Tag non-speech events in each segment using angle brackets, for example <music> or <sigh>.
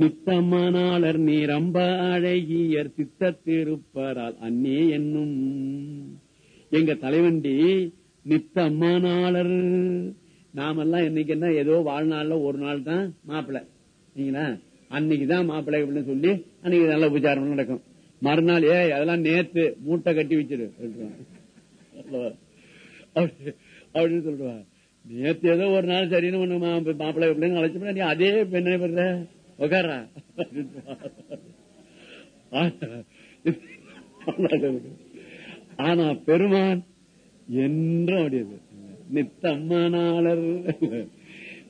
நித்தமனாளர் நீரம்ப அழகியர் சித்தத்திருப்பரால் அன்னே என்னும். எங்க தலைவண்டி நித்தம்மனாளர் நாமெல்லாம் இன்னைக்கு என்ன ஏதோ வாழ்நாள்ல ஒரு நாள் தான் மாப்பிள்ளை நீங்களா? அன்னைக்குதான் மாப்பிள்ளை அப்படின்னு சொல்லி அன்னைக்கு நல்ல உபச்சாரம் நடக்கும். மறுநாள் ஏ அதெல்லாம் நேத்து மூட்டை கட்டி வச்சிரு அப்படின்னு சொல்லுவா நேத்து ஏதோ ஒரு நாள் சரின்னு ஒண்ணு மாப்பிள்ளை அப்படின்னு அழைச்சோம்னா நீ அதே பெண்ணை பெற உக்காரா ஆனா பெருமான் என்றும் அப்படியது நித்தம்மனாளர்.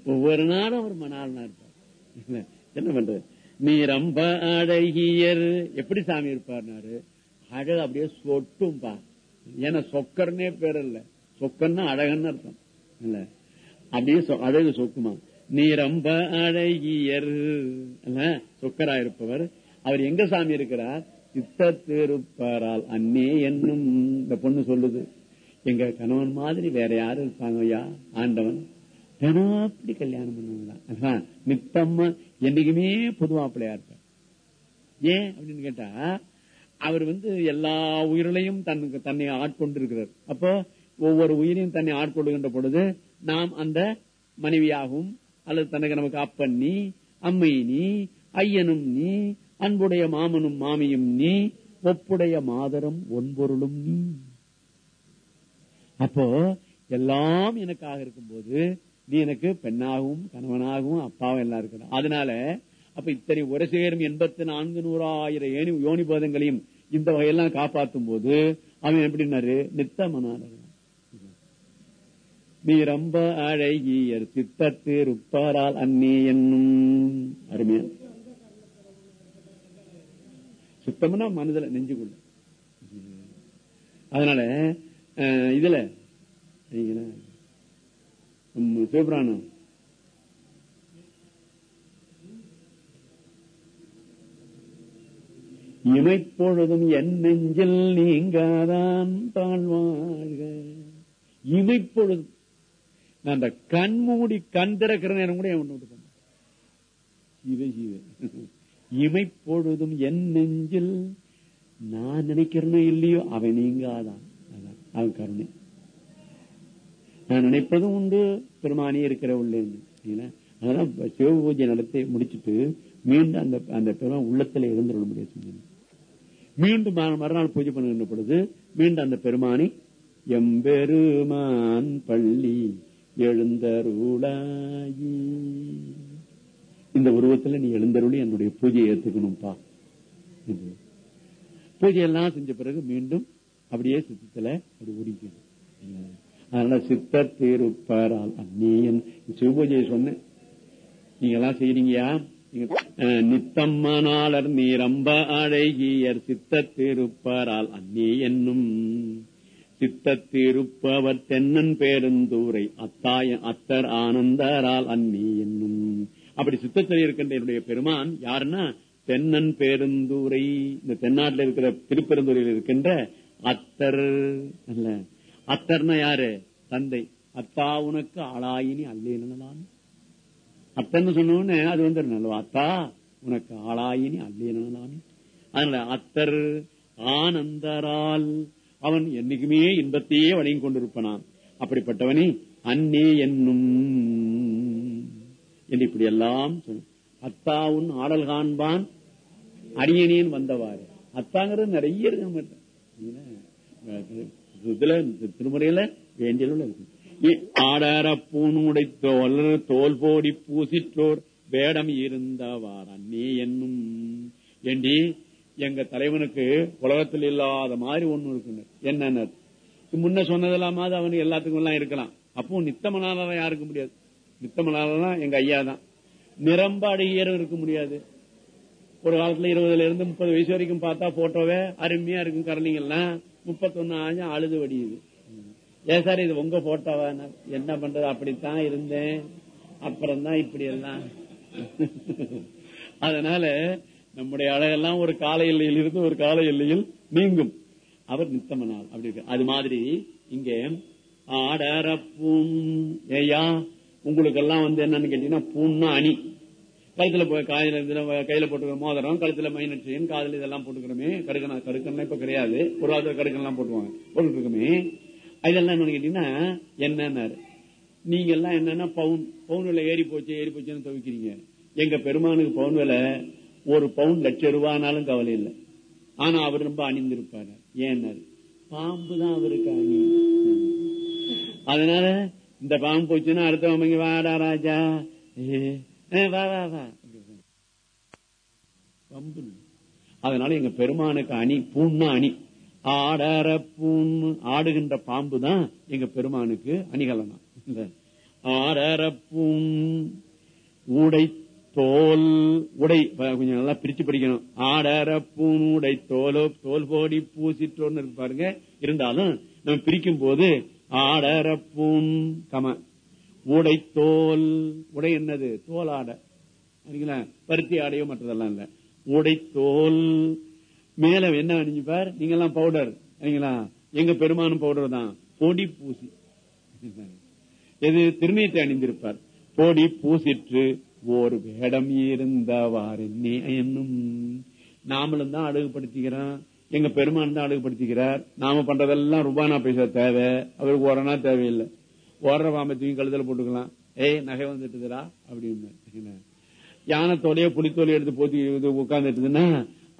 ஒவ்வொரு நாளும் ஒரு மணாளனா இருப்பார் என்ன பண்றது? நீ ரொம்ப அழகியர். எப்படி சாமி இருப்பார்னாரு? அழகு அப்படியே சொட்டும் பா ஏன்னா சொக்கர்னே பேர் இல்ல. சொக்கர்னா அழகன்னு அர்த்தம். இல்ல? அப்படியே அழகு சொக்குமா? நீ ரொம்ப அழகியர். சொக்கரா இருப்பவர் அவர் எங்க சாமி இருக்கிறார்? சித்த திருப்பரால். அன்னே என்னும் இந்த பொண்ணு சொல்லுது. எங்க கணவன் மாதிரி வேற யாரும் இருப்பாங்க ஐயா? ஆண்டவன். அப்படி கல்யாணம் பண்ணுவாங்களா? நித்தம்மா என்னைக்குமே பொதுவாப்பிள்ளையா இருப்பார். ஏன் அப்படின்னு கேட்டா அவர் வந்து எல்லா உயிர்களையும் தன்னுக்கு தன்னை ஆட்கொண்டிருக்கிறார். அப்போ ஒவ்வொரு உயிரையும் தன்னை ஆட்கொள்ளுகின்ற பொழுது நாம் அந்த மனைவியாகவும் அல்லது தனக்கு நமக்கு அப்பன் நீ அம்மை நீ ஐயனும் நீ அன்புடைய மாமனும் மாமியும் நீ ஒப்புடைய மாதரம் ஒன்பொருளும் நீ. அப்போ எல்லாம் எனக்காக இருக்கும்போது நீ எனக்கு பெண்ணாகவும் கணவனாகவும் அப்பாவும் எல்லாம் இருக்கணும். அதனால அப்ப இத்தனை ஒரு சேரும் எண்பத்தி நான்கு நூறாயிரம் ஏனி யோனிபோதங்களையும் இந்த வகையெல்லாம் காப்பாற்றும் போது அவன் எப்படின்னாரு நித்தமனான நீ ரொம்ப அழகியர் சித்தத்து ருப்பாரால் அன்னே என்னும். அருமையா? சுத்தம்னா மனதில் நெஞ்சுக்குள்ள. அதனால இதுல சிவபிராணம். இமைப்பொழுதும் என் நெஞ்சில் நீங்காதான் தாழ்வாழ்க. இமைப்பொழுதும் நான் அந்த கண் மூடி கண் திறக்கிற நேரம் கூட என் விட்டு சிவ இமைப்பொழுதும் என் நெஞ்சில் நான் நினைக்கிறனோ இல்லையோ அவன் நீங்காதான் அவன் கருணை. நான் நினைப்பதும் உண்டு பெருமானி இருக்கிற உள்ளே அதெல்லாம் சிவ பூஜை நடத்தி முடிச்சுட்டு மீண்டும் அந்த அந்த பெருமான் உள்ளத்துல இருந்துள்ள முடியாது மீண்டும் மறுநாள் பூஜை பண்ணுகின்ற பொழுது மீண்டும் அந்த பெருமானி எம்பெருமான் பள்ளி எழுந்தருளாயி. இந்த உருவத்துல நீ எழுந்தருளி என்னுடைய பூஜையை ஏத்துக்கணும்பா. பூஜையெல்லாம் செஞ்ச பிறகு மீண்டும் அப்படியே சித்தத்துல அப்படி ஒடிக்கணும் அதனால சித்த திருப்பாரால் அந்நியன். சிவபூஜையை சொன்னேன் நீங்க எல்லாம் செய்யறீங்கயா நித்தம்மனாளர் நீரம்ப அழகியர் சித்த திருப்பாரால் என்னும். என்னும் சித்த திருப்பவர் தென்னன் பேருந்தூரை அத்தாய அத்தர் ஆனந்தரால் அந்நே என்னும். அப்படி சித்தத்தில் இருக்கின்ற என்னுடைய பெருமான் யாருன்னா தென்னன் பேருந்தூரை. இந்த தென்னாட்டில் இருக்கிற திருப்பெருந்தூரில் இருக்கின்ற அத்தர் அல்ல. அத்தர்னா யாரு? தந்தை. அத்தா உனக்கு ஆளாயினி அல்லேனதான் அத்தன்னு சொன்ன அது வந்து அல்லவா? அத்தா உனக்கு ஆளாயினி அல்லேனதானே அதனால அத்தர் ஆனந்தரால் அவன் என்னைக்குமே இன்பத்தையே வணங்கி கொண்டிருப்பனான் அப்படிப்பட்டவனே அன்னே என்னும். என்று இப்படி எல்லாம் அத்தாவுன் ஆடல் காண்பான் அரியணியன் வந்தவாறு. அத்தாங்கிறது நிறைய இருக்கு இதுல திருமுறையில வேண்டிய இருக்கு. ஆடார பூணுடை தோல் தோல் போடி பூசிற்றோர் வேடம் இருந்தவார். அன்னே என்னும். ஏண்டி எங்க தலைவனுக்கு உலகத்தில் இல்லாத மாதிரி ஒண்ணு இருக்குங்க. என்ன முன்ன சொன்னதெல்லாமாவது அவனுக்கு எல்லாத்துக்கும் எல்லாம் இருக்கலாம். அப்போ நித்தமனாலதான் யாருக்க முடியாது. நித்தமனாலதான் எங்க ஐயா தான். நிரம்ப அழகியரும் இருக்க முடியாது. ஒரு காலத்துல இருபதுல இருந்து முப்பது வயசு வரைக்கும் பார்த்தா போட்டோவே அருமையா இருக்கும் கரணிங்கள்லாம் முப்பத்தொன்னு ஆஞ்சு அழுது வடியுது. ஏன் சார் இது உங்க போட்டோவா? என்ன பண்றது? அப்படித்தான் இருந்தேன். அப்புறம் தான் இப்படி எல்லாம். அதனால நம்முடைய அழகெல்லாம் ஒரு கால எல்லையில் இருந்து ஒரு கால எல்லையில் நீங்கும். அவர் நித்தமனார். அப்படி இருக்கு. அது மாதிரி இங்க ஆடர பூன் ஏயா உங்களுக்கு எல்லாம் வந்து என்னன்னு கேட்டீங்கன்னா பூன்னா அணி. கழுத்துல காயில இதுல கையில போட்டுக்கிற மோதிரம் கழுத்துல மைனர் காதல் இதெல்லாம் போட்டுக்கிறோமே. கடுக்கனா கடுக்கன்னா இப்ப கிடையாது. ஒரு ஆறு கடுக்கன்லாம் போட்டுவாங்க. போட்டுட்டு இருக்கோமே இதெல்லாம் கேட்டீங்கன்னா என்னன்னாரு? நீங்க எல்லாம் என்னன்னா பவுன். பவுன் விலை ஏறி போச்சு ஏறி போச்சுன்னு துவைக்கிறீங்க. எங்க பெருமானுக்கு பவுன் விலை ஒரு பவுன் லட்சம் ரூபானாலும் கவலை இல்லை. ஆனா அவர் ரொம்ப அணிந்திருப்பாரு. ஏன்னாரு? பாம்பு தான் அவருக்கு அணி. அதனால இந்த பாம்பு போச்சுன்னா அடுத்தவங்க வாடா ராஜா. பாம்பு வா வா வா. பம்பு அதனால எங்க பெருமானுக்கு அணி பூன்னா அணி. ஆடற பூண் ஆடுகின்ற பாம்பு தான் எங்க பெருமானுக்கு அணிகலனா. இந்த ஆடற பூண் ஊடை தோல் உடை கொஞ்சம் நல்லா பிரிச்சு படிக்கணும். ஆடற பூண் உடை தோலோ தோல் போடி பூசிட்டோன்னு இருக்கு பாருங்க. இருந்தாலும் நம்ம பிரிக்கும் போது ஆடற பூண் கம. உடை தோல் உடை என்னது? தோல் ஆடை. சரிங்களா? பருத்தி ஆடையோ மற்றதெல்லாம் இல்ல. உடை தோல் மேல என்ன அணிஞ்சுப்பார் நீங்க எல்லாம் பவுடர் சரிங்களா? எங்க பெருமானும் பவுடர் தான். பொடி பூசி. <laughs> எது? திருநீட்டை அணிந்திருப்பார். பொடி பூசிற்று ஒரு வேடம் நீ என்னும் நாமளும் தான் அழகுபடுத்திக்கிறோம். எங்க பெருமான் தான் அழகுபடுத்திக்கிறார். நாம பண்றதெல்லாம் ரூபானா பைசா தேவை. அவருக்கு ஓரனா தேவையில்லை. ஓடுற பாம்பத்தையும் கழுதல போட்டுக்கலாம். ஏய் நகை வந்துட்டுதுடா அப்படின்னு. யானை தோலையோ புலித்தோலையோ எடுத்து போத்தி உட்கார்ந்துட்டுதுன்னா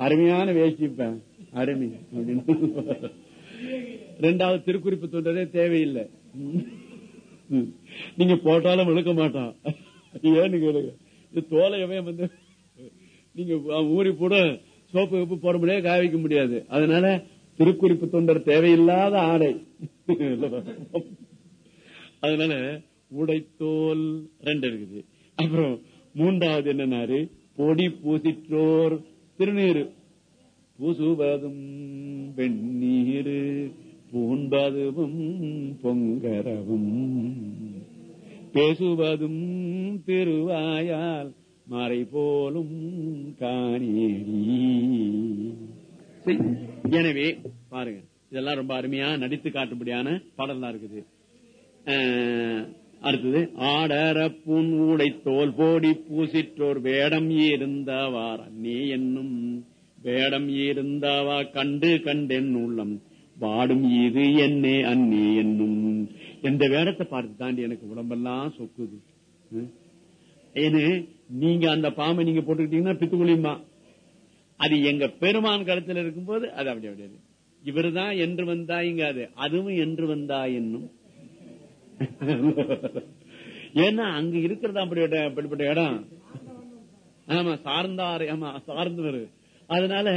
அருமையான வேஷ்டிப்பேன். அருமை அப்படின்னு. ரெண்டாவது திருக்குறிப்பு தோன்றதே தேவையில்லை. நீங்க போட்டாலும் விழுக்க மாட்டான். ஏன்னு கேளுங்க. இது தோலையவே வந்து நீங்க ஊறி கூட சோப்பு உப்பு போட முடியாது காய வைக்க முடியாது. அதனால திருக்குறிப்பு தொண்டர் தேவையில்லாத ஆடை. அதனால உடைத்தோல் ரெண்டு இருக்குது. அப்புறம் மூன்றாவது என்னன்னாரு? பொடி பூசிற்றோர் திருநீரு. பூசுவதும் வெந்நீரு பூண்பதுவும் பொங்கரவும். பேசுவதும் திருவாயால் மறை போலும் காணேடி. எனவே பாருங்க இதெல்லாம் ரொம்ப அருமையா நடித்து காட்டும்படியான பாடல்லாம் இருக்குது. அடுத்தது ஆடர ஊடை தோல் போடி பூசிற்றோர் வேடம் இருந்தவார் அன்னே என்னும் வேடம் இருந்தவா கண்டு கண்டென் உள்ளம். வாடும் இது என்னே அன்னே என்னும் எந்த வேடத்தை பார்த்து தாண்டி எனக்கு உடம்பெல்லாம் சொக்குது. ஏன்னு நீங்க அந்த பாம்பை நீங்க போட்டுக்கிட்டீங்கன்னா பித்துக்குழியுமா? அது எங்க பெருமான் கருத்துல இருக்கும்போது அது அப்படி அப்படியாது இவருதான் என்று வந்தா இங்க அது அதுவும் என்று வந்தா என்னும். ஏன்னா அங்க இருக்கிறதா அப்படிப்பட்ட அப்படிப்பட்ட இடம் ஆமா சார்ந்தார் ஆமா சார்ந்தவர். அதனால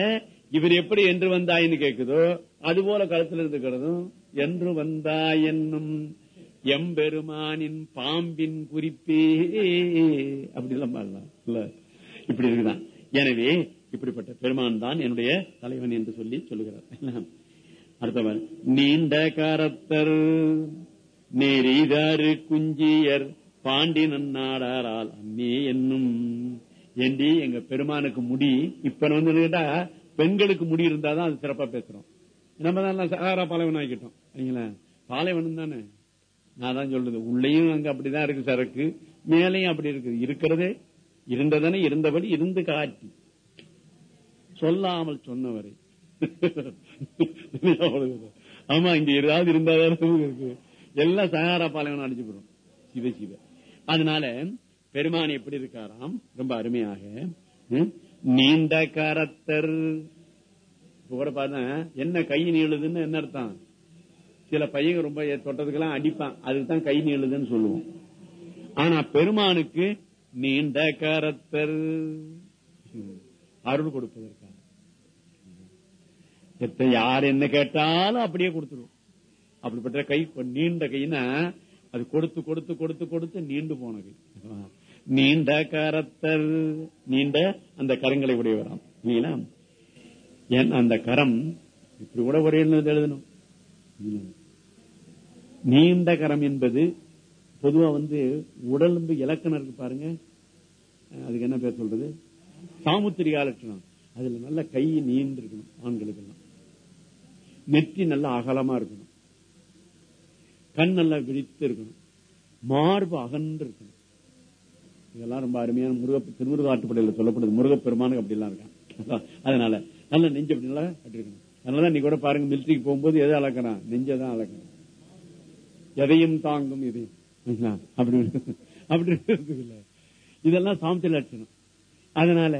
இவர் எப்படி என்று வந்தாயின்னு கேக்குதோ அது போல களத்துல இருக்கிறதும் என்று வந்தாய் என்னும். எம்பெருமானின் பாம்பின் குறிப்பே. அப்படி எல்லாம் பாடலாம். இல்ல இப்படி இருக்குதான். எனவே இப்படிப்பட்ட பெருமான் தான் என்னுடைய தலைவன் என்று சொல்லி சொல்லுகிறார். அடுத்தவர் நீண்ட கரத்தர் நெறிதாறு குஞ்சியர் பாண்டி நன்னாடாரால் அன்னே என்னும். ஏண்டி எங்க பெருமானுக்கு முடி இப்ப வந்து கேட்டா பெண்களுக்கு முடி இருந்தாதான் அது சிறப்பா பேசுறோம். நம்ம தான் சகாரா பாலைவன் ஆகிட்டோம் சரிங்களா பாலைவனம் தானே. நான் தான் சொல்றது. உள்ளேயும் அங்க அப்படிதான் இருக்கு சரக்கு மேலையும் அப்படி இருக்குது இருக்கிறதே இருந்ததனை இருந்தபடி இருந்து காட்டி. சொல்லாமல் சொன்னவரை. <laughs> ஆமா இங்க ஏதாவது இருந்தாதான் இருக்கு. எல்லாம் சகாரா பாலைவனம் அடிச்சு போடும். சிவ சிவ. அதனால பெருமான் எப்படி இருக்காராம்? ரொம்ப அருமையாக. நீண்ட கரத்தர். இப்ப கூட பார்த்தா என்ன கை நீளுதுன்னு என்ன அர்த்தம்? சில பையங்க ரொம்ப தொட்டதுக்கெல்லாம் அடிப்பான். அதுக்கு தான் கை நீளுதுன்னு சொல்லுவோம். ஆனா பெருமானுக்கு நீண்ட கரத்தர். அருள் கொடுப்பதற்காக. எத்த யார் என்ன கேட்டாலும் அப்படியே கொடுத்துருவோம். அப்படிப்பட்ட கை நீண்ட கைனா அது கொடுத்து கொடுத்து கொடுத்து கொடுத்து நீண்டு போன கை. நீண்ட கரத்தர். நீண்ட அந்த கரங்களை உடையவராம். இல்லைங்களா ஏன் அந்த கரம் இப்படி கூட ஒரே எழுதணும். நீண்ட கரம் என்பது பொதுவா வந்து உடலும்பு இலக்கணம் இருக்கு பாருங்க. அதுக்கு என்ன பேர் சொல்றது? சாமுத்திரிகா லட்சணம் அதுல நல்ல கை நீண்டு இருக்கணும் ஆண்களுக்கு எல்லாம் நெற்றி நல்லா அகலமா இருக்கணும். கண் நல்லா விழித்து இருக்கணும். மார்பு அகன்று இருக்கணும். இதெல்லாம் ரொம்ப அருமையான முருக திருமுருகாட்டுப்படையில சொல்லப்படுது. முருகப்பெருமானுக்கு அப்படி எல்லாம் இருக்கான் <laughs> அதனால நல்ல நெஞ்சு அப்படி கட்டிருக்கணும். அதனாலதான் நீ கூட பாருங்க மிலிட்ரிக்கு போகும்போது எதை அளக்கிறான் நெஞ்சதான் அளக்கிறான் எதையும் தாங்கும் இது. அப்படி அப்படி இல்ல. இதெல்லாம் சாமத்தில் லட்சணம் அதனால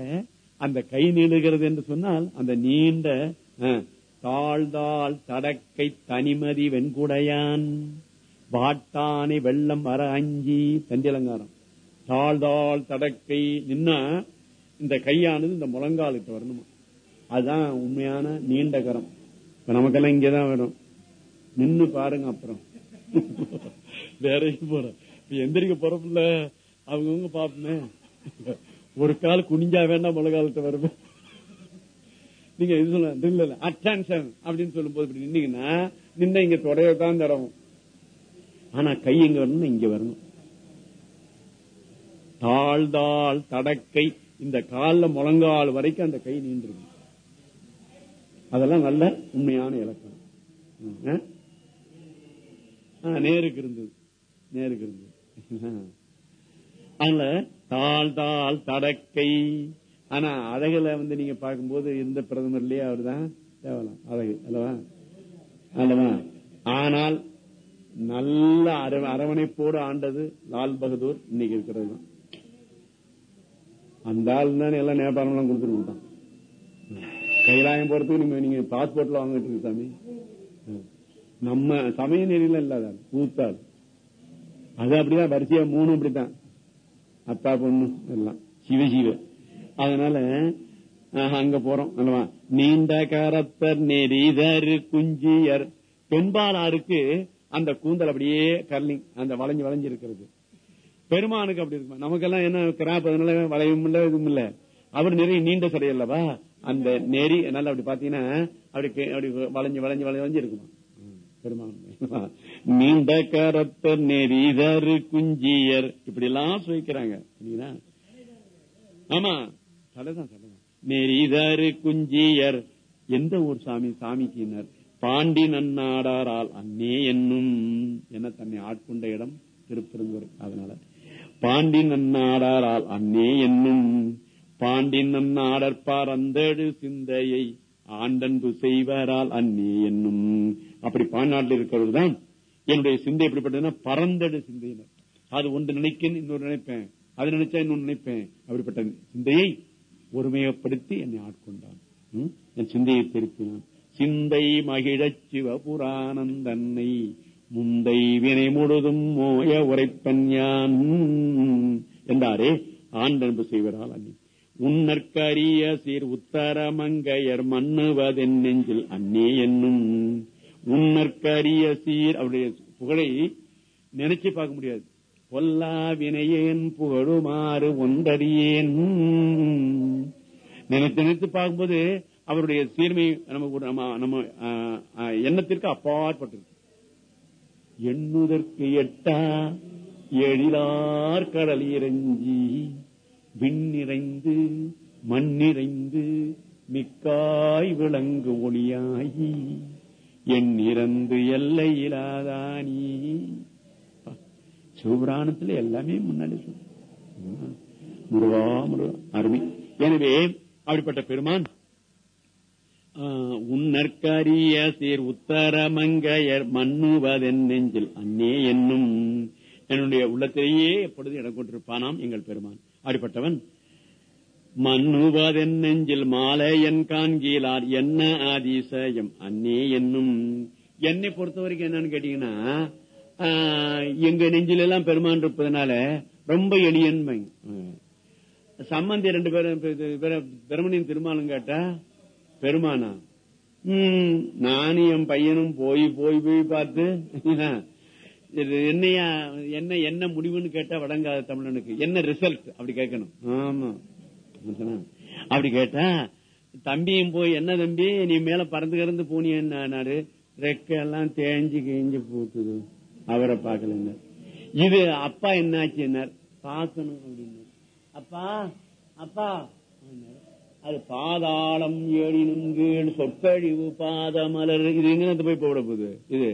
அந்த கை நீளுகிறது என்று சொன்னால் அந்த நீண்ட தாழ்தாள் தடக்கை தனிமதி வெண்குடையான். வாட்டானை வெள்ளம் வர அஞ்சி தண்டி தாழ்தாள் தடக்கை நின்னா இந்த கையானது இந்த முழங்காலுக்கு வரணுமா? அதுதான் உண்மையான நீண்ட கரம் இப்ப நமக்கெல்லாம் இங்கதான் வரும். நின்னு பாருங்க அப்புறம். வேற போற எந்திரிக்க போறப்பில்ல அவங்கவுங்க பாப்போமே. ஒரு கால் குனிஞ்சா வேண்டாம் முழங்காலத்தை வருமே. நீங்க இது சொல்ல இல்ல அட்டென்ஷன் அப்படின்னு சொல்லும் போது இப்படி நின்னீங்கன்னா நின்ன இங்க தொடையத்தான் தரவும் ஆனா கை எங்க வரணும் இங்க வரணும். தாழ்தாள் தடக்கை. இந்த காலில் முழங்கால் வரைக்கும் அந்த கை நீண்டிருக்கும் அதெல்லாம் நல்ல உண்மையான இலக்கணம். நேருக்கு இருந்தது. நேருக்கு இருந்தது. அதனால தாள் தாள் தடக்கை. ஆனா அழகுல வந்து நீங்க பார்க்கும்போது எந்த பிரதமர்லயே அவர் தான் தேவலாம். அழகு அல்லவா? அல்லவா? ஆனால் நல்ல அரவணைப்போடு ஆண்டது லால் பகதூர் இன்னைக்கு இருக்கிறது. தான் அந்த ஆள் தானே எல்லாம் நேபாளம் எல்லாம் கொடுத்துருக்கான் கைலாயம் போறதுக்கு நீங்க நீங்க பாஸ்போர்ட்ல வாங்கிட்டு இருக்கு சாமி. நம்ம சமய நெறியில இல்லாத பூத்தாள் அது அப்படிதான் வரிசையா மூணு அப்படித்தான். அத்தா பொண்ணு எல்லாம். சிவ சிவ. அதனால அங்க போறோம். அல்லவா? நீண்ட கரத்தர் நெறிதரு குஞ்சியர். பெண்பாலாருக்கு அந்த கூந்தல் அப்படியே கர்லிங் அந்த வளைஞ்சு வளைஞ்சு இருக்கிறது. பெருமானுக்கு அப்படி இருக்கும்? நமக்கெல்லாம் என்ன கிராப் அதனால வளையும் இல்ல இதுவும் இல்ல. அவர் நிறைய நீண்ட சடை அல்லவா? அந்த நெறி நல்லா அப்படி பாத்தீங்கன்னா அப்படி அப்படி வளைஞ்சு வளைஞ்சு வளைஞ்சு இருக்குமா? பெருமான். நீண்ட கரத்த நெறிதரு குஞ்சியர். இப்படி எல்லாம் சுவைக்கிறாங்க ஆமா. சடதான் சடதான் நெறிதரு குஞ்சியர். எந்த ஊர் சாமி? சாமிக்கினர். பாண்டி நன்னாடாரால் அன்னே என்னும். என்ன தன்னை ஆட்கொண்ட இடம்? திருப்பெருங்குறை அதனால. பாண்டி நன்னாடாரால் அன்னே என்னும். பாண்டி நன்னாடற்பார் அந்தடு சிந்தையை ஆண்டன்பு செய்வரால் அன்னே என்னும். அப்படி பாண்டாட்டில் இருக்கிறவர் தான் என்னுடைய சிந்தை எப்படிப்பட்டதுன்னா பரந்தடு சிந்தையினர். அது ஒன்று நினைக்கன்னு இன்னொரு நினைப்பேன். அது நினைச்சா இன்னொன்று நினைப்பேன். அப்படிப்பட்ட சிந்தையை ஒருமையப்படுத்தி என்னை ஆட்கொண்டான். என் சிந்தையை திருப்பினான் சிந்தை மகிழச் சிவபுராணந்தன்னை முந்தை வினை முழுதும் மோய உரைப்பன் யான் என்றாரே ஆண்டன்பு செய்வதால் அன்னி. உன்னற்கரிய சீர் உத்தரமங்கையர் மன்னுவதென் நெஞ்சில் அன்னே என்னும் உன்னற்பரிய சீர் அவருடைய புகழை நினைச்சு பார்க்க முடியாது. பொல்லா வினையேன் புகழுமாறு ஒன்றறியேன். நினைத்து நினைத்து பார்க்கும்போது அவருடைய சீர்மை நமக்கு நம்ம நம்ம எண்ணத்திற்கு அப்பாற்பட்டிருக்கு. எண்ணுதற்கு எட்டா எழிலார் கடல் இறஞ்சி விண்ணிறைந்து மண்ணிறைந்து மிக்காய் விளங்கு ஒளியாயி என் இறந்து எல்லையிலாதானி. சிவபுராணத்துல எல்லாமே முன்னாடி முருகா முருகா அருமை எனவே அப்படிப்பட்ட பெருமான் உன்னற்கரிய சீர் உத்தரமங்கையர் மண்ணுவதென் நெஞ்சில். அன்னே என்னும் என்னுடைய உள்ளத்திலேயே எப்பொழுது இடம் கொண்டிருப்பானாம் எங்கள் பெருமான். அப்படிப்பட்டவன் மன்னுவதென் நெஞ்சில் மாலை என் காண்கீழார் என்ன ஆதிசயம் அன்னே என்னும். என்னை பொறுத்த வரைக்கும் என்னன்னு கேட்டீங்கன்னா எங்க நெஞ்சில எல்லாம் பெருமான் இருப்பதனால ரொம்ப எளியன்மை. சம்பந்தி ரெண்டு பேரும் பெருமனின் திருமாலும் கேட்டா பெருமானா உம் நானும் என் பையனும் போய் போய் போய் பார்த்து என்னையா என்ன என்ன முடிவுன்னு கேட்டா வடங்காத தமிழனுக்கு. என்ன ரிசல்ட் அப்படி கேட்கணும். ஆமா. <laughs> அப்படி கேட்டா தம்பியும் போய் என்ன தம்பி நீ மேல பறந்து கறந்து போனியன்னாரு ரெக்கெல்லாம் தேஞ்சு கிழிஞ்சு போட்டுது அவரை பார்க்கல இது அப்பா என்னாச்சு என்ன பாக்கணும் அப்படின்னு அப்பா அப்பா அது பாதாளம் ஏழினும் கீழ் சொற்கழிவு பாதமலர். இது எங்க போய் போட போகுது? இது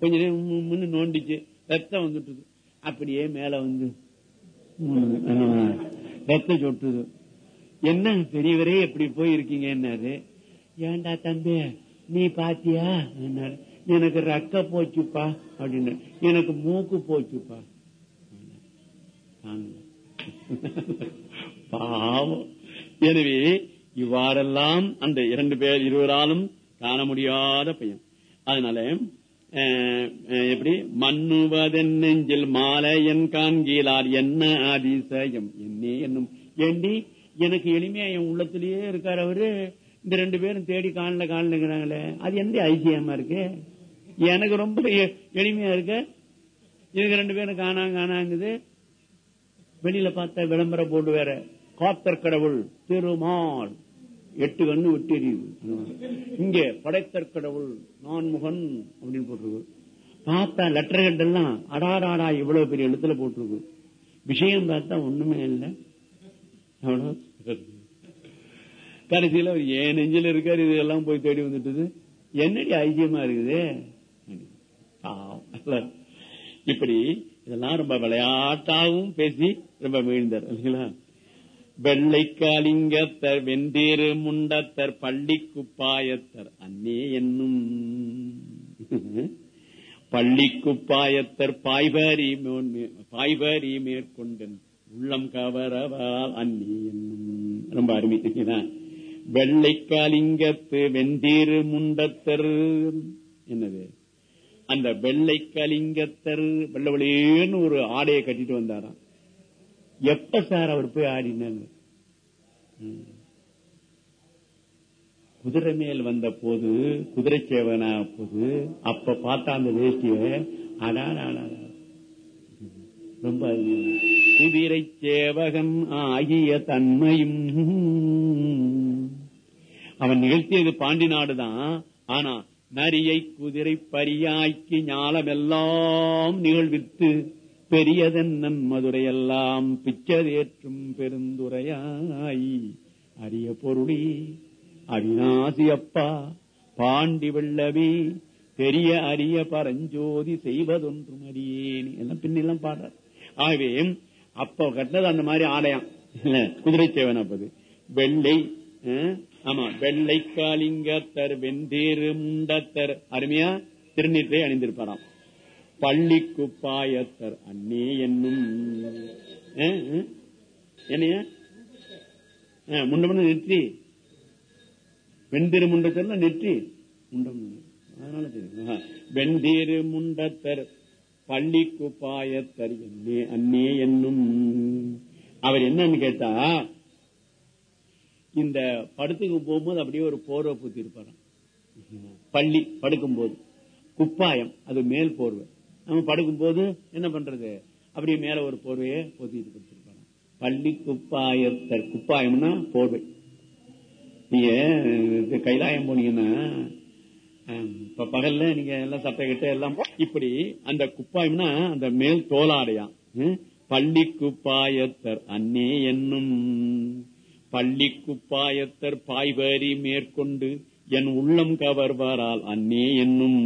கொஞ்ச நேரம் முன்னு நோண்டிச்சு ரத்தம் வந்துட்டு அப்படியே மேல வந்து ரத்தம் சொட்டுது. என்ன பெரியவரே எப்படி போயிருக்கீங்க என்னாரு ஏண்டா தம்பி நீ பாத்தியா? என்னாரு எனக்கு ரக்க போச்சுப்பா. அப்படின்னு எனக்கு மூக்கு போச்சுப்பா. பாவம். எனவே இவ்வாறெல்லாம் அந்த இரண்டு பேர் இருவராலும் காண முடியாத பையன். அதனால எப்படி? மண்ணுவதென் நெஞ்சில் மாலையன் காண்கீழார் என்ன அதிசயம்? என்னே என்னும் ஏண்டி? எனக்கு எளிமையா என் உள்ளத்திலேயே இருக்காரு அவரு. இந்த ரெண்டு பேரும் தேடி காணல காணலங்கிறாங்களே அது எந்த ஐசியமா இருக்கு? எனக்கு ரொம்ப எளிமையா இருக்கு? இதுக்கு ரெண்டு பேரும் காணாங்க காணாங்குது. வெளியில பார்த்த விளம்பரம் போட்டு வேற. காத்தர் கடவுள் திருமால். எட்டு கண்ணு விட்டு எரியுது இங்க படைத்தற் கடவுள் நான்முகன் அப்படின்னு போட்டிருக்கு. பார்த்தா லெட்டர் கண்டெல்லாம் அடாராடா இவ்வளவு பெரிய எழுத்துல போட்டிருக்கு. விஷயம் பார்த்தா ஒண்ணுமே இல்லை. அவ்வளவு கடைசியில ஏன் நெஞ்சில் இருக்காரு இதெல்லாம் போய் தேடி வந்துட்டு என்னடி ஐக்கியமா இருக்குது? இப்படி இதெல்லாம் ரொம்ப விளையாட்டாகவும் பேசி ரொம்ப மீழ்ந்தார் இல்லைங்களா? வெள்ளைக்காலிங்கத்தர் வெந்தீரு முண்டத்தர் பள்ளி குப்பாயத்தர் அன்னே என்னும். பள்ளி குப்பாயத்தர் பாய்பாரி பாய்பாரி மேற்கொண்டன். உள்ளம் கவரவால் அன்னி என்னும். ரொம்ப அருமை வெள்ளைக்காலிங்கத்து வெந்தீரு முண்டத்தர். என்னது? அந்த வெள்ளை கலிங்கத்தர் வெள்ளவெளியேன்னு ஒரு ஆடையை கட்டிட்டு வந்தாராம். எப்ப சார் அவர் போய் ஆடினாங்க குதிரை மேல் வந்த போது குதிரை சேவனா போது அப்ப பார்த்தா அந்த வேஷ்டிய அடாடா ரொம்ப குதிரை சேவகன் ஆகிய தன்மையும். அவன் நிகழ்த்தியது பாண்டி நாடுதான். ஆனா நரியை குதிரை பரியாய்க்கு ஞாலமெல்லாம் நிகழ்வித்து பெரியதென்னன் மதுரையெல்லாம் பிச்சதேற்றும் பெருந்துரையாய். அரிய பொருளி அவிநாசி அப்பா பாண்டி வெள்ளவி பெரிய அரிய பரஞ்சோதி செய்வதொன்றும் அறியேன் எல்லாம் பின்னெல்லாம் பாடுறார். ஆகவே அப்ப கட்டினது அந்த மாதிரி ஆலயம். குதிரை சேவன் அப்பது. வெள்ளை ஆமா வெள்ளை காலிங்கத்தர் வெந்தேறு முண்டத்தர் அருமையா திருநீற்றை அணிந்திருப்பாராம். பள்ளி குப்பாயத்தர் அன்னே என்னும் என்னைய? முண்டம்னு நெற்றி வெந்திரு முண்டத்தர்ல நெற்றி முண்டம் அதனால தெரியும் வெந்தீரு முண்டத்தர் பள்ளி குப்பாயத்தர் என்னே அன்னே என்னும். அவர் என்னன்னு கேட்டா இந்த படுத்துக்கு போகும்போது அப்படியே ஒரு போர்வை பூத்தி இருப்பாராம் பள்ளி படுக்கும் போது குப்பாயம் அது மேல் போர்வை. நம்ம படுக்கும் போது என்ன பண்றது? அப்படியே மேல ஒரு போர்வையை பூத்திட்டு கொடுத்துருப்பாங்க பள்ளி குப்பாயத்தர் குப்பாயம்னா போர்வை. நீங்க கைலாயம் போனீங்கன்னா இப்ப பகல்ல நீங்க எல்லாம் சட்டை கிட்ட எல்லாம் இப்படி அந்த குப்பாயம்னா அந்த மேல் தோலாடையாம் பள்ளி குப்பாயத்தர் அன்னே என்னும். பள்ளி குப்பாயத்தர் பாய்வரி மேற்கொண்டு என் உள்ளம் கவர்வாரால் அன்னே என்னும்.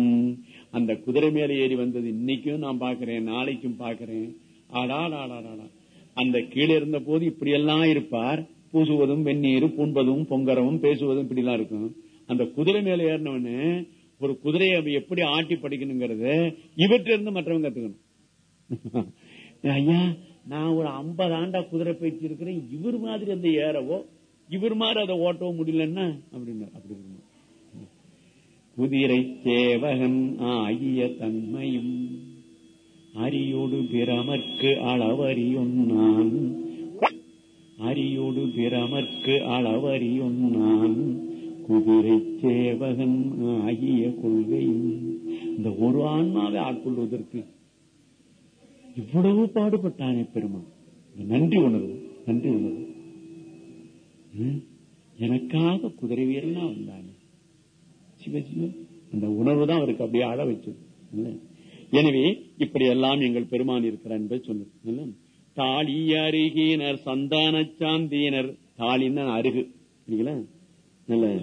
அந்த குதிரை மேல ஏறி வந்தது இன்னைக்கும் நான் பாக்குறேன் நாளைக்கும் பாக்குறேன் ஆடாடாடாடா அந்த கீழே இருந்த போது இப்படி எல்லாம் இருப்பார். பூசுவதும் வெந்நீர் பூண்பதும் பொங்கரவும் பேசுவதும் இப்படி எல்லாம் இருக்கும். அந்த குதிரை மேல ஏறினவனு ஒரு குதிரையை எப்படி ஆட்டி படிக்கணுங்கிறத இவற்றிலிருந்து மற்றவங்க கத்துக்கணும். <laughs> ஐயா நான் ஒரு ஐம்பது ஆண்டா குதிரை பயிற்சி இருக்கிறேன் இவர் மாதிரி அந்த ஏறவோ இவர் மாதிரி அதை ஓட்டவோ முடியலன்னா அப்படின்னு அப்படி குதிரை சேவகன் ஆகிய தன்மையும் அரியோடு பிரமற்கு அளவறியொன்னான் அரியோடு பிரமற்கு அளவறியொன்னான் குதிரை சேவகன் ஆகிய கொள்கையும் இந்த ஒரு ஆன்மாவை ஆட்கொள்வதற்கு இவ்வளவு பாடுபட்டானே பெருமான். நன்றி உணர்வு நன்றி உணர்வு. எனக்காக குதிரை வீரனா வந்தானே சிவஜிவ அந்த உணர்வு தான் அவருக்கு அப்படியே ஆழ வச்சது எனவே இப்படி எல்லாம் எங்கள் பெருமான் இருக்கிறார் என்பதை சொன்னது தாலி அருகினர் சந்தான சாந்தியினர் தாலின்னா அருகு. சரிங்களா இல்ல.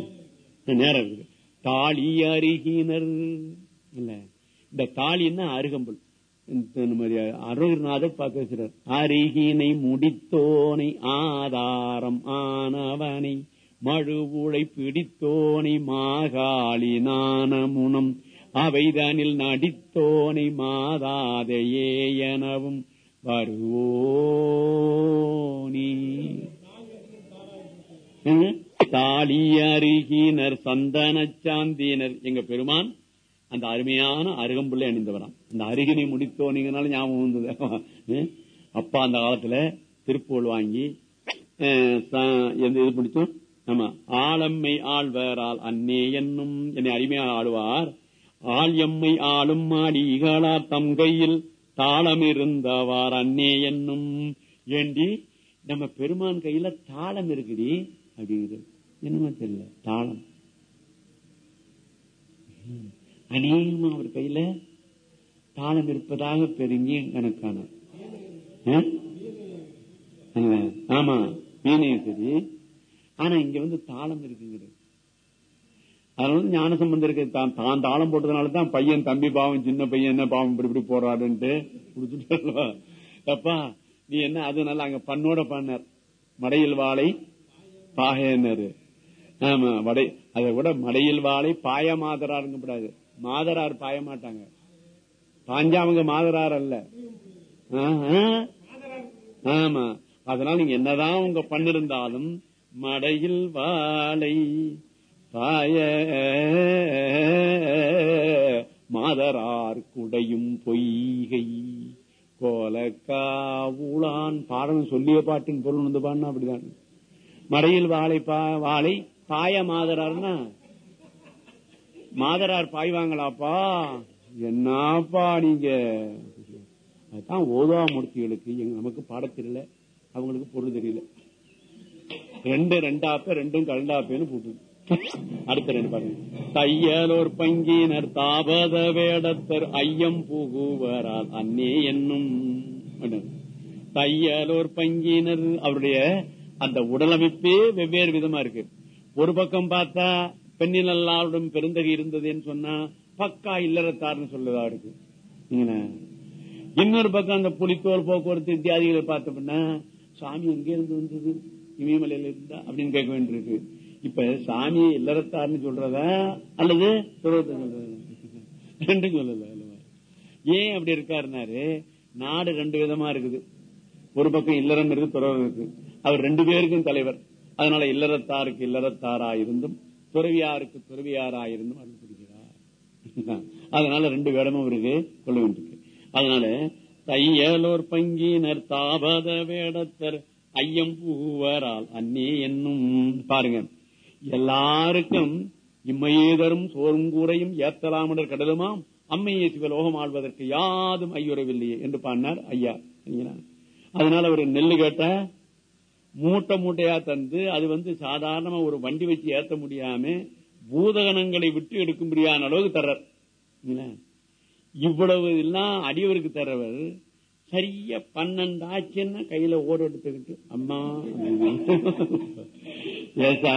நேரம் இருக்கு. தாலி அருகினர். இல்ல. இந்த தாலின்னா அருகம்புல். அருள்நாதர் பார்க்க வச்சுறார் அருகினை முடித்தோனை ஆதாரம் ஆனவனை மழுவுளை பிடித்தோனை மாகாளி நாணமுனம் அவைதானில் நடித்தோனை மாதாதையே எனவும் வருவோனி. தாலி அருகினர் சந்தன சாந்தியினர். எங்க பெருமான் அந்த அருமையான அருகம்புள்ளை அணிந்தவராம் அந்த அருகினை முடித்தோனிங்கனால ஞாபகம் வந்தது. <laughs> அப்பா அந்த காலத்துல திருப்பூல் வாங்கி எந்த இது பிடிச்சோம்? ஆமா ஆளம்மை ஆழ்வரால் அன்னே என்னும் என்னை அருமையாக ஆளுவார். ஆள் எம்மை ஆளும் மாடி இகழா தம் கையில் தாளம் இருந்தவார் அன்னே என்னும். ஏண்டி நம்ம பெருமான் கையில தாளம் இருக்குடி? அப்படிங்கிறது என்னமோ தெரியல. தாளம். அநேகமா அவர் கையில தாளம் இருப்பதாக பெருங்கி கணக்கான ஆமா வீணையும் சரி ஆனா இங்க வந்து தாளம் இருக்குங்கிறது அதனால வந்து ஞான சம்பந்தம் இருக்கு தான் தான் தாளம் போட்டதுனால தான் பையன் தம்பி பாவம் சின்ன பையன் என்ன பாவம் இப்படி இப்படி போறாருன்ட்டு குடுத்துட்டு அப்பா நீ என்ன அதனால அங்க பண்ணோட பண்ணார். மடையில் வாழை பாகையன்னாரு. வடை அதை விட மடையில் வாழை பாய மாதராருங்க கூடாது. மாதரார் பாய மாட்டாங்க பாஞ்சாவங்க மாதரார் அல்ல. ஆமா. அதனால நீங்க என்னதான் உங்க பண்ணிருந்தாலும் மடையில் வாழை பாய மாதரார் குடையும் பொய்கை. கோலக்காவுளான் பாடம் சொல்லிய பாட்டின் பொருள் வந்து பாடினா அப்படிதான். மடையில் வாழை வாழை பாய மாதரார்னா மாதரார் பாய்வாங்களாப்பா? என்னப்பா நீங்க? அதுதான் ஓதா மூர்த்திகளுக்கு நமக்கு பாட தெரியல அவங்களுக்கு பொருள் தெரியல. ரெண்டு ரெண்டாப்ப ரெண்டும் கலண்டாப்பேன்னு போட்டு அடுத்த ரெண்டு பாருங்க தையலோர் பங்கினர் தாபத வேடத்தர் ஐயம் புகுவரால் அன்னே என்னும் தையலோர் பங்கினர் அவருடைய அந்த உடலமைப்பே வெவ்வேறு விதமா இருக்கு. ஒரு பக்கம் பார்த்தா பெண்ணில் எல்லாருடன் பெருந்தகை இருந்ததுன்னு சொன்னா பக்கா இல்லறத்தார்னு சொல்லதா இருக்கு இன்னொரு பக்கம் அந்த புலித்தோல் போக்குவரத்து இத்தியாதிகளை பார்த்தோம்னா சாமி எங்க இருந்து வந்தது? இமயமலையில இருந்தா? அப்படின்னு கேட்க வேண்டியிருக்கு. இப்ப சாமி இல்லறத்தார்னு சொல்றதா? அல்லது ரெண்டும் சொல்லல ஏன் அப்படி இருக்காருனாரு நாடு ரெண்டு விதமா இருக்குது. ஒரு பக்கம் இல்லறம் இருக்கு துறவம் இருக்கு. அவர் ரெண்டு பேருக்கும் தலைவர். அதனால இல்லறத்தாருக்கு இல்லறத்தாராயிருந்தும் துறவியாருக்கு துறவியாராயிருந்தும் அருள் புரிகிறார். <laughs> அதனால ரெண்டு வேடமும் அவருக்கு கொள்ள வேண்டியிருக்கு. அதனால தையலோர் பங்கினர் தாபத வேடத்தர் ஐயம் பூவரால் அன்னே என்னும். பாருங்க எல்லாருக்கும் இம்மையேதரும் சோறும் கூறையும் ஏத்தலாமடர் கடலுமாம் அம்மையே சிவலோகம் ஆழ்வதற்கு யாதும் ஐயுறவில்லையே என்று பாடினார் ஐயா. அதனால அவர் நெல்லு கேட்ட மூட்டை மூட்டையா தந்து அது வந்து சாதாரணமா ஒரு வண்டி வச்சு ஏத்த முடியாம பூதகணங்களை விட்டு எடுக்கும்படியான அளவுக்கு தர்றார். இவ்வளவு எல்லாம் அடியவருக்கு தர்றவர் சரியா பன்னெண்டு ஆச்சுன்னா கையில ஓட எடுத்துக்கிட்டு அம்மா ஏசா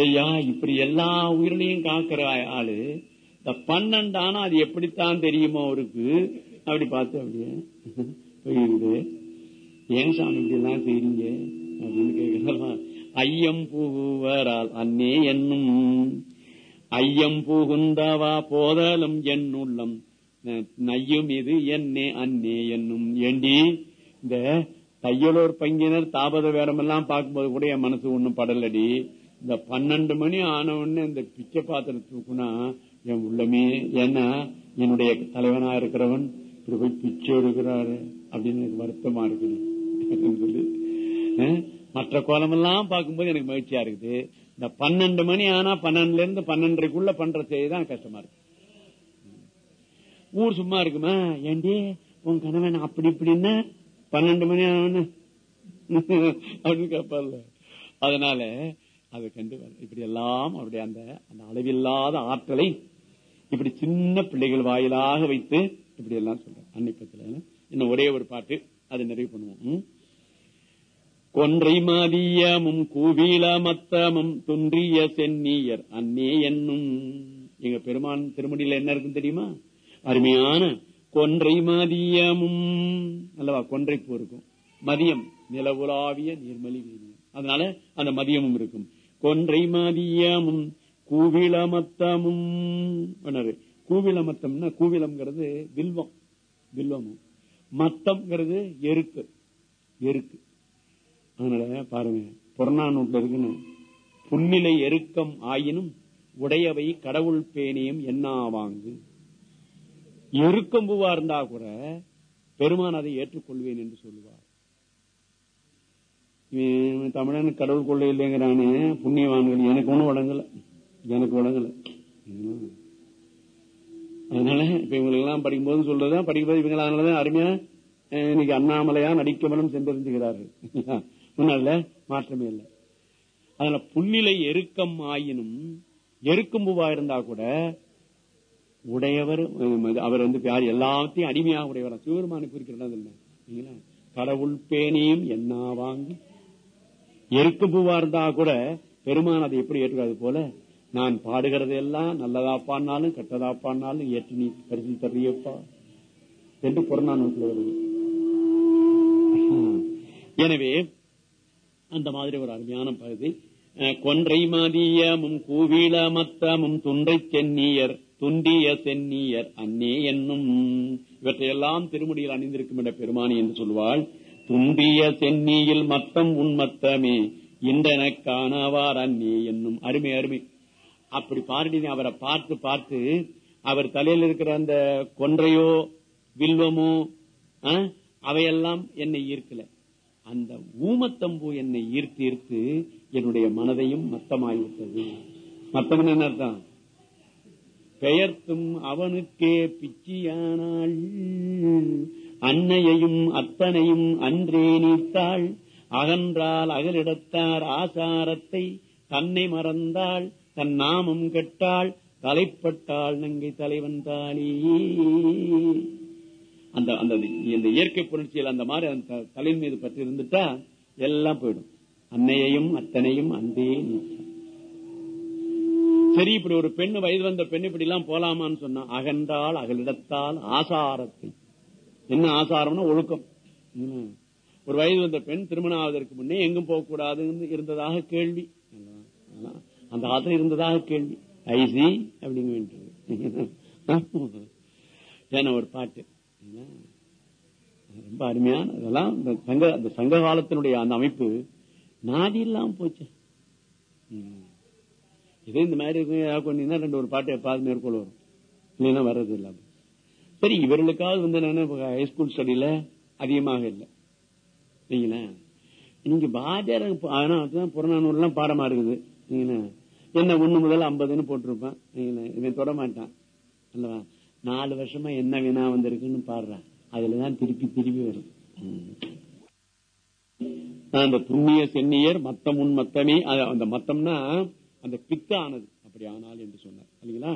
ஏயா இப்படி எல்லா உயிரிலையும் காக்கிற ஆளு இந்த பன்னெண்டு ஆனா அது எப்படித்தான் தெரியுமோ அவருக்கு? அப்படி பார்த்து அப்படியே போயிருக்கு ஏன் சாமி இப்படிலாம் எல்லாம் செய்றீங்க? அப்படின்னு கேட்கலாம் ஐயம் புகுவரால் அன்னே என்னும். ஐயம் புகுந்தவா போதலும் என்னுள்ளம். நையும் இது என்னே அன்னே என்னும். ஏண்டி இந்த தையலோர் பங்கினர் தாபத வேடமெல்லாம் பார்க்கும்போது கூட என் மனசு ஒண்ணும் படலடி. இந்த பன்னெண்டு மணி ஆன உடனே இந்த பிச்சை பாத்திரம் தூக்குனா என் உள்ளமே ஏன்னா என்னுடைய தலைவனா இருக்கிறவன் இப்படி போய் பிச்சை எடுக்கிறாரு அப்படின்னு எனக்கு வருத்தமா இருக்குது. சொல்லி மற்ற கோலமெல்லாம் பார்க்கும்போது எனக்கு மகிழ்ச்சியா இருக்குது. இந்த பன்னெண்டு மணி ஆனா பன்னெண்டுல இருந்து பன்னெண்டரைக்குள்ள பண்ற செய்தி தான் கஷ்டமா இருக்கு. ஊர் சும்மா இருக்குமா? ஏண்டி உன் கணவன் அப்படி இப்படின்னா பன்னெண்டு மணி ஆன அப்படின்னு கேட்பார்ல. அதனால அதை கண்டு இப்படி எல்லாம் அவருடைய அந்த அந்த அளவில்லாத ஆற்றலை இப்படி சின்ன பிள்ளைகள் வாயிலாக வைத்து இப்படி எல்லாம் சொல்றேன் அன்னைப்பத்துல இன்னும் ஒரே ஒரு பாட்டு அதை நிறைவு பண்ணுவோம். கொன்றை மாதியமும் கூவில மத்தமும் துன்றிய சென்னியர் அன்னே என்னும். எங்க பெருமான் திருமணியில என்ன இருக்குன்னு தெரியுமா? அருமையான கொன்றை மதியமும். அல்லவா? கொன்றை பூ இருக்கும். மதியம் நிலவுலாவிய நீர்மலி வீரியம் அதனால அந்த மதியமும் இருக்கும். கொன்றை மதியமும் கூவிளமத்தமும் பண்ணாரு கூவிளமத்தம்னா கூவிளம்ங்கிறது வில்வம். வில்வமும். மத்தம்ங்கிறது எருக்கு. எருக்கு. அதனால பாருங்க புறநானூட்டில் இருக்குன்னு புன்னிலை எருக்கம் ஆயினும் உடையவை கடவுள் பேணியும் என்னாவாங்கு எருக்கம்புவா இருந்தா கூட பெருமான் அதை ஏற்றுக்கொள்வேன் என்று சொல்லுவார். தமிழன் கடவுள் கொள்ள இல்லைங்கிறானே புண்ணியவான்கள் எனக்கு ஒண்ணும் வழங்கல. எனக்கு வழங்கல. அதனால இப்ப இவங்களுக்கு எல்லாம் படிக்கும்போது சொல்றதுதான் படிக்கும்போது இவங்க அதனாலதான் அருமையா அஹ், இன்னைக்கு அண்ணாமலையா நடிக்கமனம் சென்றறிஞ்சுகிறார்கள் முன்னால மாற்றமே இல்லை. அதனால புன்னிலை எருக்கம் ஆயினும் எருக்கம்புவா இருந்தா கூட உடையவர் அவர் வந்து யார் எல்லாத்தையும் அடிமையாக உடையவர்? சிவபெருமானை குறிக்கிறதா கடவுள் பேணியும் என்ன வாங்கி எருக்கு பூவா இருந்தா கூட பெருமான் அதை எப்படி ஏற்றுக்காது போல நான் பாடுகிறது எல்லாம் நல்லதா பாடினாலும் கெட்டதா பாடினாலும் ஏற்று நீ பரிசு தருவியப்பா என்று புறநானூற்றில் எனவே அந்த மாதிரி ஒரு அருமையான பகுதி. அஹ், கொன்றை மதியமும் கூவிள மத்தமும் துண்டை சென்னியர் துண்டிய சென்னியர் அன்னே என்னும். இவற்றையெல்லாம் திருமுடியில் அணிந்திருக்கும் என்ற பெருமானி என்று சொல்வாள். துண்டிய சென்னியில் மத்தம் உன்மத்தமே இன்றென காணவார் அன்னே என்னும். அருமை அருமை. அப்படி பாருடி அவரை பார்த்து பார்த்து அவர் தலையில் இருக்கிற அந்த கொன்றையோ வில்வமோ அவையெல்லாம் என்னை ஈர்க்கல. அந்த ஊமத்தம்பூ என்னை ஈர்த்து ஈர்த்து என்னுடைய மனதையும் மத்தமாகிவிட்டது மத்தம் என்ன அர்த்தம்? பெயர்த்தும் அவனுக்கே பிச்சியானாள். அன்னையையும் அத்தனையும் அன்றே நீத்தாள். அகன்றால் அகலிடத்தார் ஆசாரத்தை தன்னை மறந்தாள். தன் நாமம் கெட்டாள். தலைப்பட்டாள் நங்கை தலைவன் தாளி அந்த அந்த இந்த இயற்கை புரட்சியில் அந்த மாதிரி அந்த தலையின் மீது பற்றி இருந்துட்டா எல்லாம் போயிடும். அன்னையையும் அத்தனையும் அன்பே சரி இப்படி ஒரு பெண் வயது வந்த பெண் இப்படி எல்லாம் போலாமான்னு சொன்னா அகன்றால் அகலிடத்தால் ஆசாரத்தை. என்ன ஆசாரம்னா ஒழுக்கம். ஒரு வயது வந்த பெண் திருமணம் ஆவதற்கு முன்னே எங்கும் போகக்கூடாது இருந்ததாக கேள்வி. அந்த காலத்துல இருந்ததாக கேள்வி. ஐசி அப்படிங்க வேண்டியது ஏன்னா ஒரு பாட்டு. ரொம்ப அருமையான இதெல்லாம் இந்த சங்க அந்த சங்க காலத்தினுடைய அந்த அமைப்பு நாதி இல்லாம போச்சு. இதே இந்த மாதிரி இருக்கும் ஏதாவது ரெண்டு ஒரு பாட்டு எப்பாவது மேற்கொள்ள வரும். இல்லைன்னா வர்றது இல்லாம சரி இவர்களுக்காவது வந்து என்னன்னா ஹைஸ்கூல் ஸ்டடியில அதிகமாக இல்லை. சரிங்களா நீங்க பாஜார ஆனா அதுதான் பாடமா இருக்குது. என்ன ஒண்ணு முதல் ஐம்பதுன்னு போட்டிருப்பான். சரிங்களா இவன் தொட மாட்டான் அல்லவா? நாலு வருஷமா என்ன வினா வந்திருக்குன்னு பாடுறேன் அதுலதான் திருப்பி திருப்பி வரும் அந்த துண்ணிய சென்னியர் மத்தம் உன் மத்தமே அந்த மத்தம்னா அந்த பித்த ஆனது அப்படி ஆனால் என்று சொன்னார். இல்லைங்களா?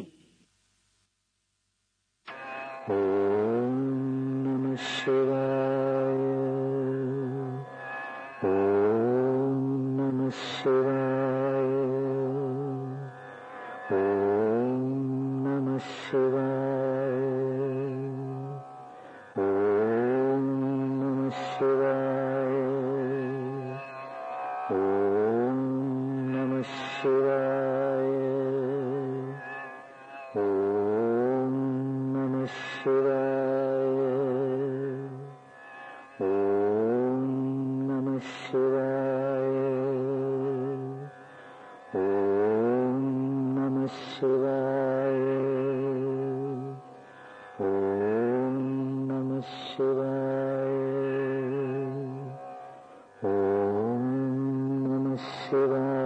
ஓம் நம சிவாய 这个。